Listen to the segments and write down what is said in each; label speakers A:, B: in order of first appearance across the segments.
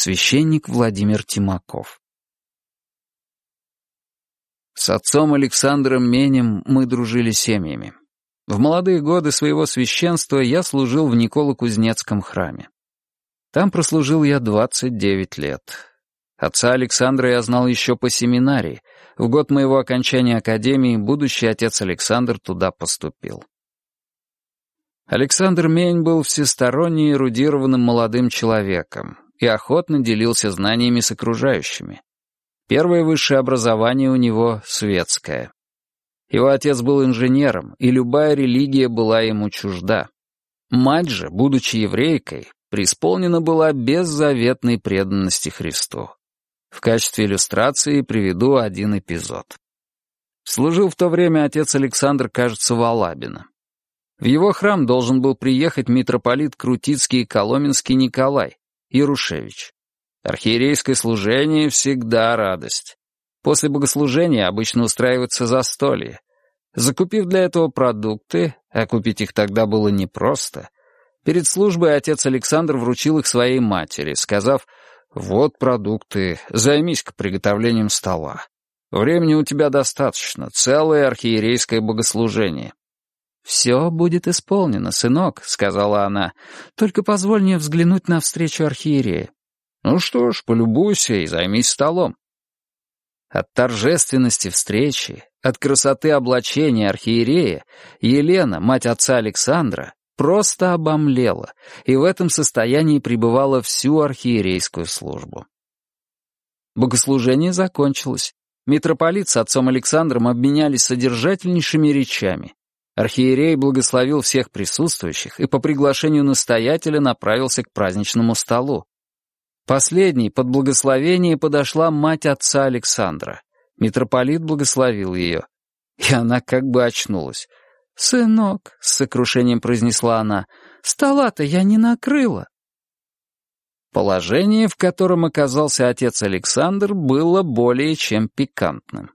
A: священник Владимир Тимаков. С отцом Александром Менем мы дружили семьями. В молодые годы своего священства я служил в Николо-Кузнецком храме. Там прослужил я 29 лет. Отца Александра я знал еще по семинарии. В год моего окончания академии будущий отец Александр туда поступил. Александр Мень был всесторонне эрудированным молодым человеком и охотно делился знаниями с окружающими. Первое высшее образование у него — светское. Его отец был инженером, и любая религия была ему чужда. Мать же, будучи еврейкой, преисполнена была беззаветной преданности Христу. В качестве иллюстрации приведу один эпизод. Служил в то время отец Александр, кажется, в Алабино. В его храм должен был приехать митрополит Крутицкий и Коломенский Николай, Ярушевич. Архиерейское служение всегда радость. После богослужения обычно устраивается застолье. Закупив для этого продукты, а купить их тогда было непросто, перед службой отец Александр вручил их своей матери, сказав «Вот продукты, займись-ка приготовлением стола. Времени у тебя достаточно, целое архиерейское богослужение». «Все будет исполнено, сынок», — сказала она. «Только позволь мне взглянуть на встречу архиерея». «Ну что ж, полюбуйся и займись столом». От торжественности встречи, от красоты облачения архиерея, Елена, мать отца Александра, просто обомлела и в этом состоянии пребывала всю архиерейскую службу. Богослужение закончилось. Митрополит с отцом Александром обменялись содержательнейшими речами. Архиерей благословил всех присутствующих и по приглашению настоятеля направился к праздничному столу. Последней под благословение подошла мать отца Александра. Митрополит благословил ее. И она как бы очнулась. «Сынок», — с сокрушением произнесла она, — «стола-то я не накрыла». Положение, в котором оказался отец Александр, было более чем пикантным.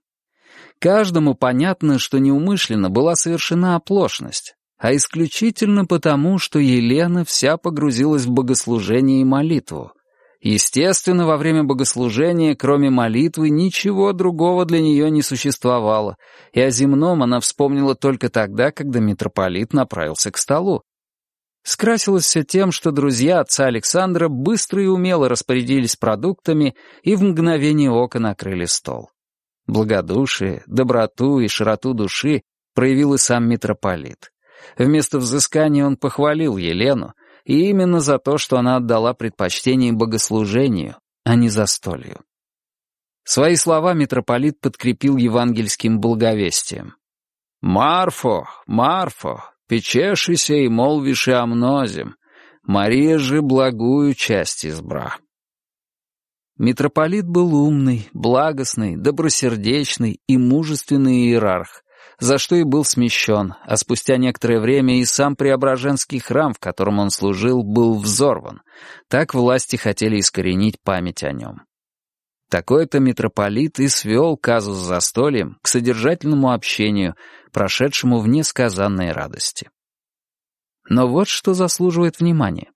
A: Каждому понятно, что неумышленно была совершена оплошность, а исключительно потому, что Елена вся погрузилась в богослужение и молитву. Естественно, во время богослужения, кроме молитвы, ничего другого для нее не существовало, и о земном она вспомнила только тогда, когда митрополит направился к столу. Скрасилось все тем, что друзья отца Александра быстро и умело распорядились продуктами и в мгновение ока накрыли стол. Благодушие, доброту и широту души проявил и сам митрополит. Вместо взыскания он похвалил Елену, и именно за то, что она отдала предпочтение богослужению, а не застолью. Свои слова митрополит подкрепил евангельским благовестием. «Марфо, Марфо, печешися и молвишь и о мнозем, Мария же благую часть избра». Митрополит был умный, благостный, добросердечный и мужественный иерарх, за что и был смещен, а спустя некоторое время и сам Преображенский храм, в котором он служил, был взорван. Так власти хотели искоренить память о нем. Такой-то митрополит и свел казус застольем к содержательному общению, прошедшему в несказанной радости. Но вот что заслуживает внимания.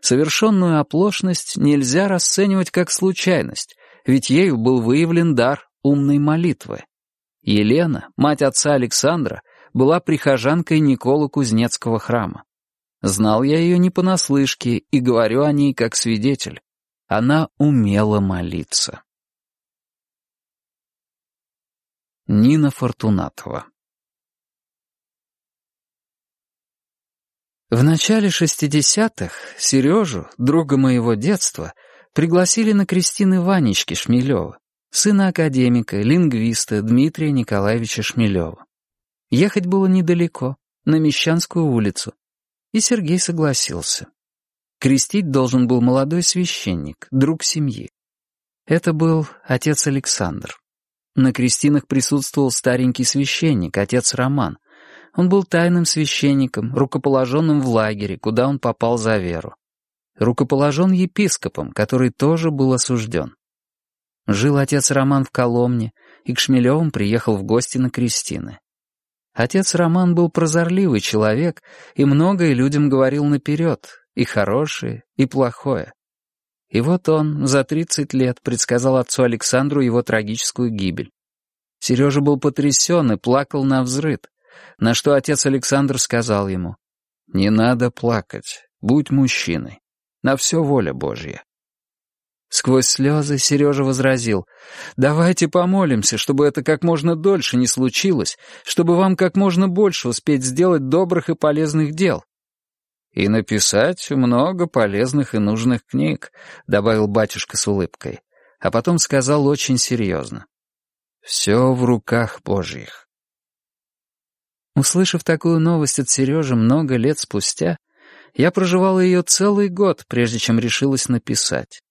A: Совершенную оплошность нельзя расценивать как случайность, ведь ею был выявлен дар умной молитвы. Елена, мать отца Александра, была прихожанкой Никола Кузнецкого храма. Знал я ее не понаслышке и говорю о ней как свидетель. Она умела молиться. Нина Фортунатова В начале шестидесятых Сережу, друга моего детства, пригласили на крестины Ванечки Шмелева, сына академика, лингвиста Дмитрия Николаевича Шмелева. Ехать было недалеко, на Мещанскую улицу, и Сергей согласился. Крестить должен был молодой священник, друг семьи. Это был отец Александр. На крестинах присутствовал старенький священник, отец Роман, он был тайным священником, рукоположенным в лагере, куда он попал за веру. Рукоположен епископом, который тоже был осужден. Жил отец Роман в Коломне, и к Шмелевым приехал в гости на крестины. Отец Роман был прозорливый человек и многое людям говорил наперед, и хорошее, и плохое. И вот он за 30 лет предсказал отцу Александру его трагическую гибель. Сережа был потрясен и плакал на взрыд, на что отец Александр сказал ему, «Не надо плакать, будь мужчиной, на все воля Божья». Сквозь слезы Сережа возразил, «Давайте помолимся, чтобы это как можно дольше не случилось, чтобы вам как можно больше успеть сделать добрых и полезных дел». «И написать много полезных и нужных книг», — добавил батюшка с улыбкой, а потом сказал очень серьезно. «Все в руках Божьих». Услышав такую новость от Сережи много лет спустя, я проживала ее целый год, прежде чем решилась написать.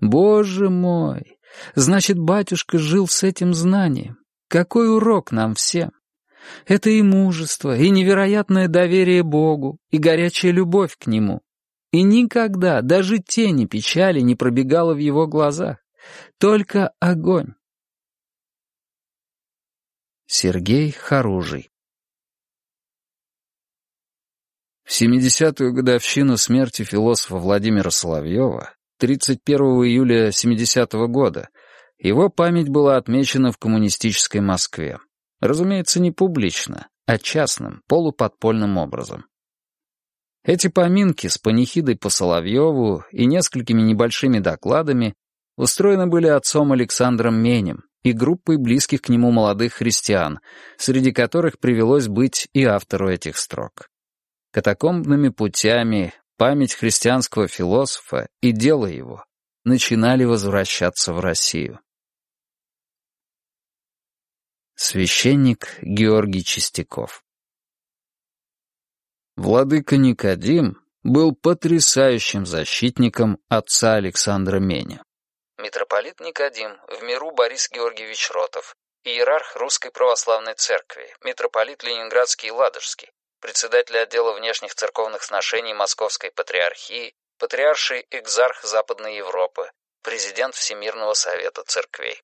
A: Боже мой! Значит, батюшка жил с этим знанием. Какой урок нам всем! Это и мужество, и невероятное доверие Богу, и горячая любовь к Нему. И никогда даже тени печали не пробегала в его глазах. Только огонь. Сергей Харужий В 70-ю годовщину смерти философа Владимира Соловьева 31 июля 70 -го года его память была отмечена в коммунистической Москве. Разумеется, не публично, а частным, полуподпольным образом. Эти поминки с панихидой по Соловьеву и несколькими небольшими докладами устроены были отцом Александром Менем и группой близких к нему молодых христиан, среди которых привелось быть и автору этих строк. Катакомбными путями память христианского философа и дело его начинали возвращаться в Россию. Священник Георгий Чистяков Владыка Никодим был потрясающим защитником отца Александра Меня. Митрополит Никодим, в миру Борис Георгиевич Ротов, иерарх Русской Православной Церкви, митрополит Ленинградский и Ладожский, председатель отдела внешних церковных сношений Московской Патриархии, патриарший экзарх Западной Европы, президент Всемирного Совета Церквей.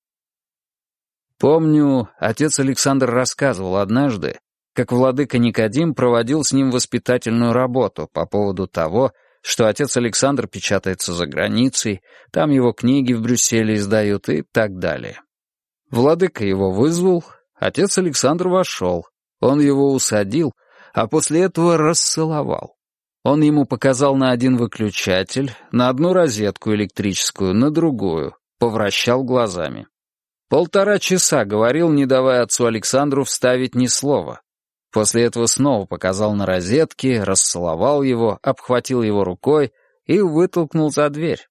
A: Помню, отец Александр рассказывал однажды, как владыка Никодим проводил с ним воспитательную работу по поводу того, что отец Александр печатается за границей, там его книги в Брюсселе издают и так далее. Владыка его вызвал, отец Александр вошел, он его усадил — а после этого расцеловал. Он ему показал на один выключатель, на одну розетку электрическую, на другую, повращал глазами. Полтора часа говорил, не давая отцу Александру вставить ни слова. После этого снова показал на розетке, расцеловал его, обхватил его рукой и вытолкнул за дверь.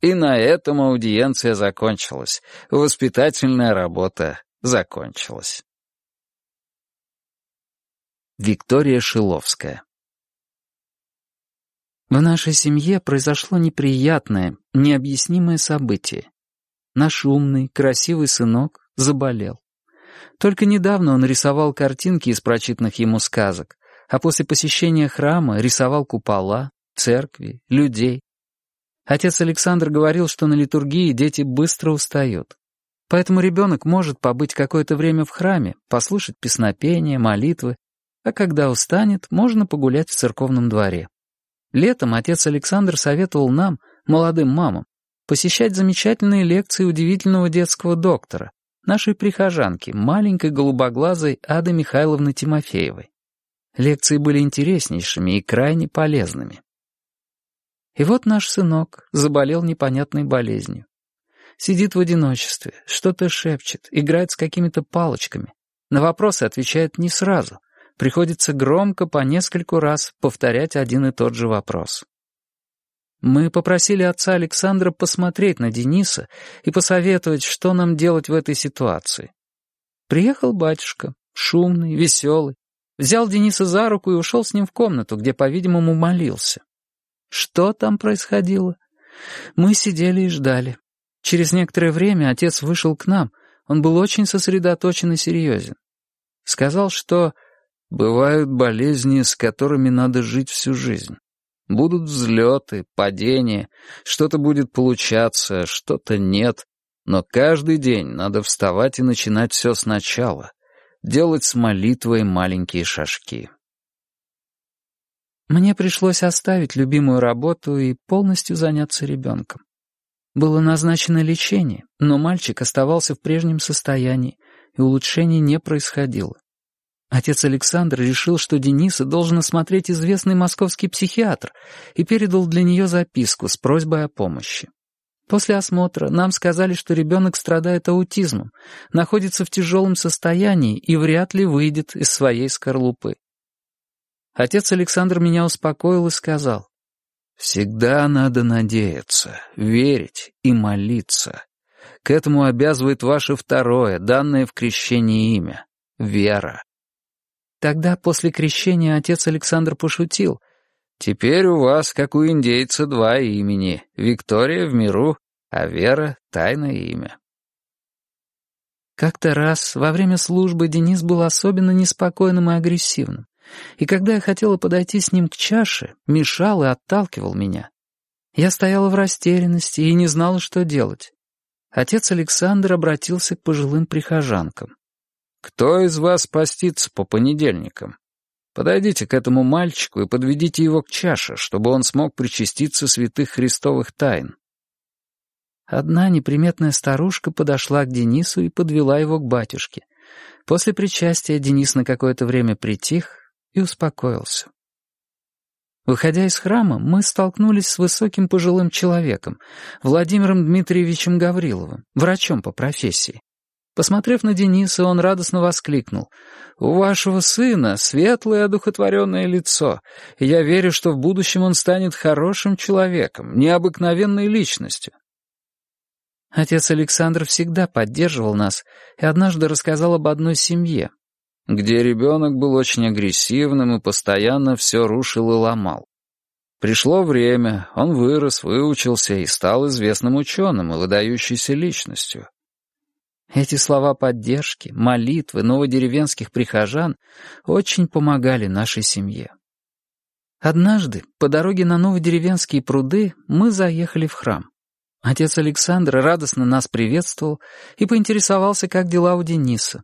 A: И на этом аудиенция закончилась, воспитательная работа закончилась. Виктория Шиловская В нашей семье произошло неприятное, необъяснимое событие. Наш умный, красивый сынок заболел. Только недавно он рисовал картинки из прочитанных ему сказок, а после посещения храма рисовал купола, церкви, людей. Отец Александр говорил, что на литургии дети быстро устают. Поэтому ребенок может побыть какое-то время в храме, послушать песнопения, молитвы, а когда устанет, можно погулять в церковном дворе. Летом отец Александр советовал нам, молодым мамам, посещать замечательные лекции удивительного детского доктора, нашей прихожанки, маленькой голубоглазой Ады Михайловны Тимофеевой. Лекции были интереснейшими и крайне полезными. И вот наш сынок заболел непонятной болезнью. Сидит в одиночестве, что-то шепчет, играет с какими-то палочками. На вопросы отвечает не сразу, Приходится громко по нескольку раз повторять один и тот же вопрос. Мы попросили отца Александра посмотреть на Дениса и посоветовать, что нам делать в этой ситуации. Приехал батюшка, шумный, веселый, взял Дениса за руку и ушел с ним в комнату, где, по-видимому, молился. Что там происходило? Мы сидели и ждали. Через некоторое время отец вышел к нам. Он был очень сосредоточен и серьезен. Сказал, что Бывают болезни, с которыми надо жить всю жизнь. Будут взлеты, падения, что-то будет получаться, что-то нет. Но каждый день надо вставать и начинать все сначала. Делать с молитвой маленькие шажки. Мне пришлось оставить любимую работу и полностью заняться ребенком. Было назначено лечение, но мальчик оставался в прежнем состоянии, и улучшения не происходило. Отец Александр решил, что Дениса должен осмотреть известный московский психиатр и передал для нее записку с просьбой о помощи. После осмотра нам сказали, что ребенок страдает аутизмом, находится в тяжелом состоянии и вряд ли выйдет из своей скорлупы. Отец Александр меня успокоил и сказал, «Всегда надо надеяться, верить и молиться. К этому обязывает ваше второе, данное в крещении имя — вера». Тогда, после крещения, отец Александр пошутил. «Теперь у вас, как у индейца, два имени. Виктория в миру, а Вера — тайное имя». Как-то раз во время службы Денис был особенно неспокойным и агрессивным, и когда я хотела подойти с ним к чаше, мешал и отталкивал меня. Я стояла в растерянности и не знала, что делать. Отец Александр обратился к пожилым прихожанкам. «Кто из вас постится по понедельникам? Подойдите к этому мальчику и подведите его к чаше, чтобы он смог причаститься святых христовых тайн». Одна неприметная старушка подошла к Денису и подвела его к батюшке. После причастия Денис на какое-то время притих и успокоился. Выходя из храма, мы столкнулись с высоким пожилым человеком, Владимиром Дмитриевичем Гавриловым, врачом по профессии. Посмотрев на Дениса, он радостно воскликнул. «У вашего сына светлое одухотворенное лицо, и я верю, что в будущем он станет хорошим человеком, необыкновенной личностью». Отец Александр всегда поддерживал нас и однажды рассказал об одной семье, где ребенок был очень агрессивным и постоянно все рушил и ломал. Пришло время, он вырос, выучился и стал известным ученым и выдающейся личностью. Эти слова поддержки, молитвы новодеревенских прихожан очень помогали нашей семье. Однажды, по дороге на новодеревенские пруды, мы заехали в храм. Отец Александр радостно нас приветствовал и поинтересовался, как дела у Дениса.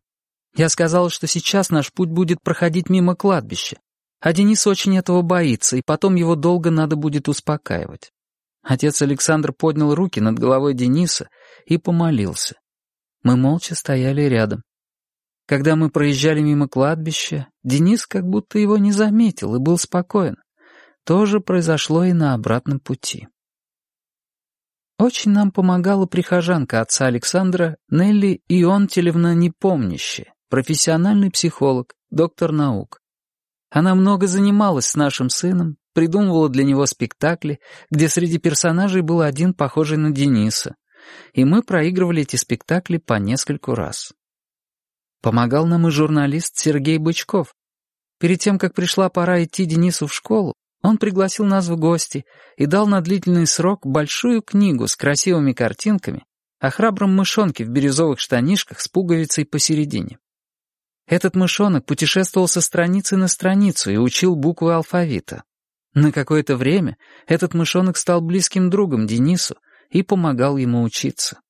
A: Я сказала, что сейчас наш путь будет проходить мимо кладбища, а Денис очень этого боится, и потом его долго надо будет успокаивать. Отец Александр поднял руки над головой Дениса и помолился. Мы молча стояли рядом. Когда мы проезжали мимо кладбища, Денис как будто его не заметил и был спокоен. То же произошло и на обратном пути. Очень нам помогала прихожанка отца Александра Нелли Ионтелевна Непомнящая, профессиональный психолог, доктор наук. Она много занималась с нашим сыном, придумывала для него спектакли, где среди персонажей был один похожий на Дениса, и мы проигрывали эти спектакли по нескольку раз. Помогал нам и журналист Сергей Бычков. Перед тем, как пришла пора идти Денису в школу, он пригласил нас в гости и дал на длительный срок большую книгу с красивыми картинками о храбром мышонке в бирюзовых штанишках с пуговицей посередине. Этот мышонок путешествовал со страницы на страницу и учил буквы алфавита. На какое-то время этот мышонок стал близким другом Денису и помогал ему учиться.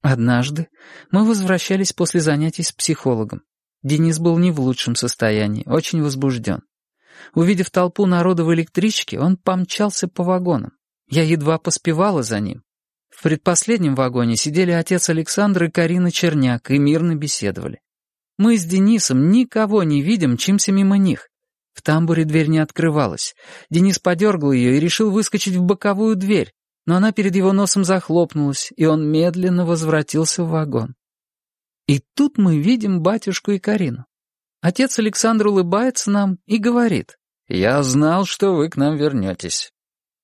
A: Однажды мы возвращались после занятий с психологом. Денис был не в лучшем состоянии, очень возбужден. Увидев толпу народа в электричке, он помчался по вагонам. Я едва поспевала за ним. В предпоследнем вагоне сидели отец Александр и Карина Черняк и мирно беседовали. Мы с Денисом никого не видим, чимся мимо них. В тамбуре дверь не открывалась. Денис подергал ее и решил выскочить в боковую дверь, но она перед его носом захлопнулась, и он медленно возвратился в вагон. И тут мы видим батюшку и Карину. Отец Александр улыбается нам и говорит, «Я знал, что вы к нам вернетесь».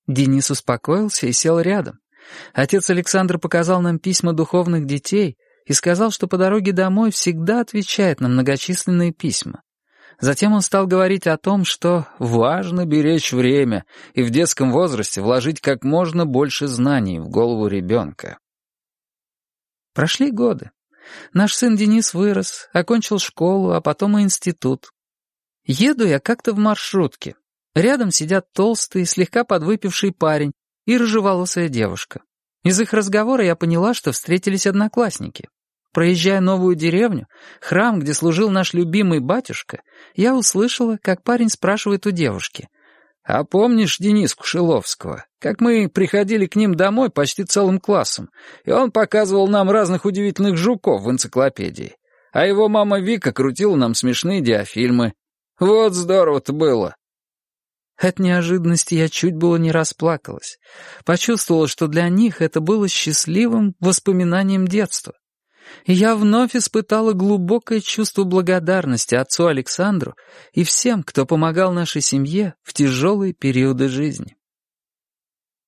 A: Денис успокоился и сел рядом. Отец Александр показал нам письма духовных детей и сказал, что по дороге домой всегда отвечает на многочисленные письма. Затем он стал говорить о том, что важно беречь время и в детском возрасте вложить как можно больше знаний в голову ребенка. Прошли годы. Наш сын Денис вырос, окончил школу, а потом и институт. Еду я как-то в маршрутке. Рядом сидят толстый, слегка подвыпивший парень и рыжеволосая девушка. Из их разговора я поняла, что встретились одноклассники. Проезжая новую деревню, храм, где служил наш любимый батюшка, я услышала, как парень спрашивает у девушки, А помнишь Дениску Шиловского? Как мы приходили к ним домой почти целым классом, и он показывал нам разных удивительных жуков в энциклопедии. А его мама Вика крутила нам смешные диафильмы. Вот здорово-то было.
B: От неожиданности я чуть было не расплакалась. Почувствовала, что для них это было счастливым воспоминанием детства. Я вновь испытала глубокое чувство благодарности отцу Александру и всем, кто помогал нашей семье в тяжелые периоды жизни.